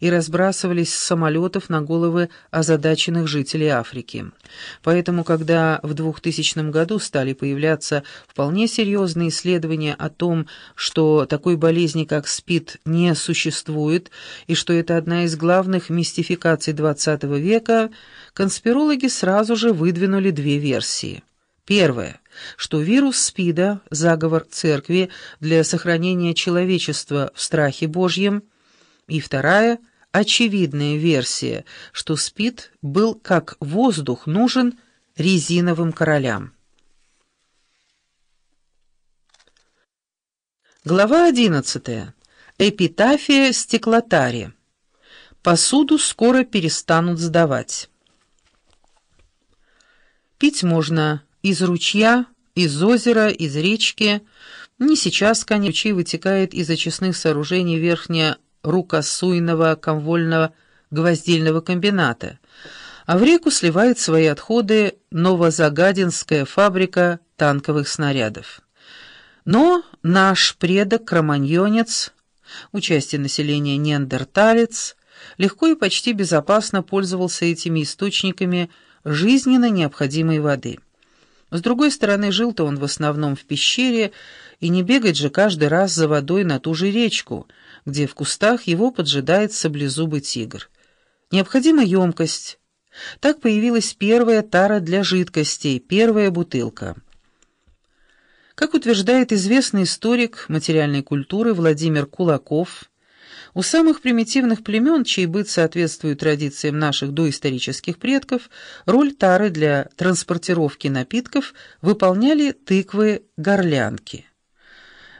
и разбрасывались с самолетов на головы озадаченных жителей Африки. Поэтому, когда в 2000 году стали появляться вполне серьезные исследования о том, что такой болезни, как СПИД, не существует, и что это одна из главных мистификаций XX века, конспирологи сразу же выдвинули две версии. Первое, что вирус СПИДа – заговор церкви для сохранения человечества в страхе Божьем, и вторая – очевидная версия, что СПИД был как воздух нужен резиновым королям. Глава 11. Эпитафия стеклотари. Посуду скоро перестанут сдавать. Пить можно из ручья, из озера, из речки. Не сейчас, конечно, ручей вытекает из очистных сооружений верхнего рукосуйного комвольного гвоздильного комбината, а в реку сливает свои отходы Новозагадинская фабрика танковых снарядов. Но наш предок-кроманьонец, участие населения неандерталец, легко и почти безопасно пользовался этими источниками жизненно необходимой воды. С другой стороны, жил-то он в основном в пещере, и не бегать же каждый раз за водой на ту же речку, где в кустах его поджидает саблезубый тигр. Необходима емкость. Так появилась первая тара для жидкостей, первая бутылка. Как утверждает известный историк материальной культуры Владимир Кулаков, у самых примитивных племен, чей быт соответствует традициям наших доисторических предков, роль тары для транспортировки напитков выполняли тыквы-горлянки.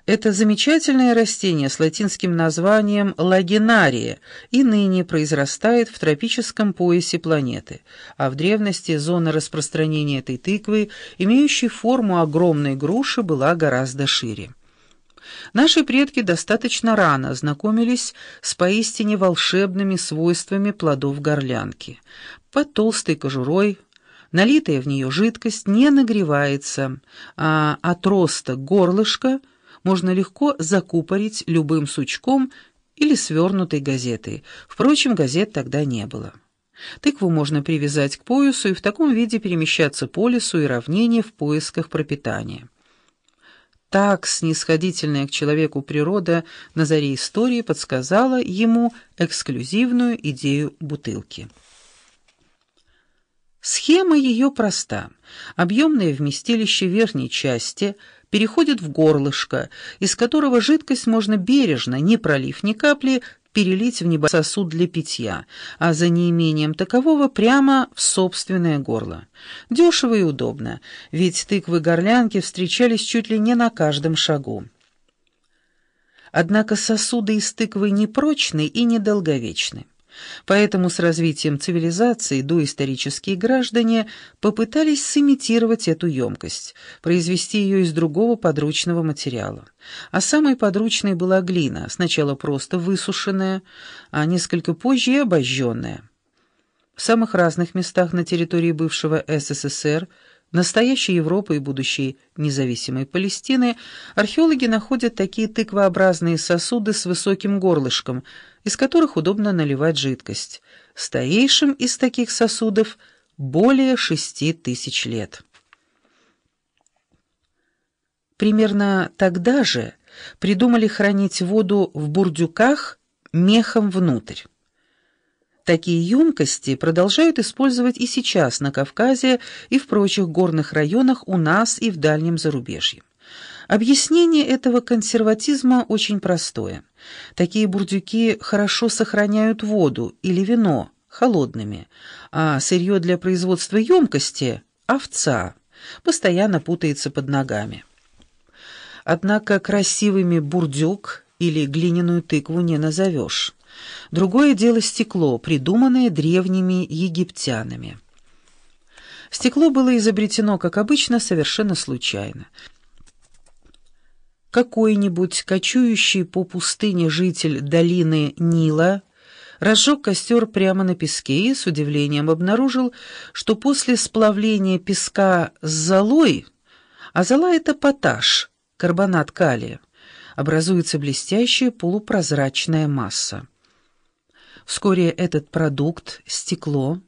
Это замечательное растение с латинским названием лагинария и ныне произрастает в тропическом поясе планеты, а в древности зона распространения этой тыквы, имеющей форму огромной груши, была гораздо шире. Наши предки достаточно рано ознакомились с поистине волшебными свойствами плодов горлянки. Под толстой кожурой налитая в нее жидкость не нагревается, а от роста горлышка можно легко закупорить любым сучком или свернутой газетой. Впрочем, газет тогда не было. Тыкву можно привязать к поясу и в таком виде перемещаться по лесу и равнине в поисках пропитания. Так снисходительная к человеку природа на заре истории подсказала ему эксклюзивную идею бутылки. Схема ее проста. Объемное вместилище верхней части переходит в горлышко, из которого жидкость можно бережно, не пролив ни капли, перелить в небольшой сосуд для питья, а за неимением такового прямо в собственное горло. Дешево и удобно, ведь тыквы-горлянки встречались чуть ли не на каждом шагу. Однако сосуды из тыквы непрочны и недолговечны. Поэтому с развитием цивилизации доисторические граждане попытались сымитировать эту емкость, произвести ее из другого подручного материала. А самой подручной была глина, сначала просто высушенная, а несколько позже и обожженная. В самых разных местах на территории бывшего СССР – настоящей Европы и будущей независимой Палестины, археологи находят такие тыквообразные сосуды с высоким горлышком, из которых удобно наливать жидкость. Стоейшим из таких сосудов более шести тысяч лет. Примерно тогда же придумали хранить воду в бурдюках мехом внутрь. Такие емкости продолжают использовать и сейчас на Кавказе и в прочих горных районах у нас и в дальнем зарубежье. Объяснение этого консерватизма очень простое. Такие бурдюки хорошо сохраняют воду или вино холодными, а сырье для производства емкости – овца, постоянно путается под ногами. Однако красивыми бурдюк или глиняную тыкву не назовешь. Другое дело стекло, придуманное древними египтянами. Стекло было изобретено, как обычно, совершенно случайно. Какой-нибудь кочующий по пустыне житель долины Нила разжег костер прямо на песке и с удивлением обнаружил, что после сплавления песка с золой, а зола — это поташ, карбонат калия, образуется блестящая полупрозрачная масса. Вскоре этот продукт, стекло,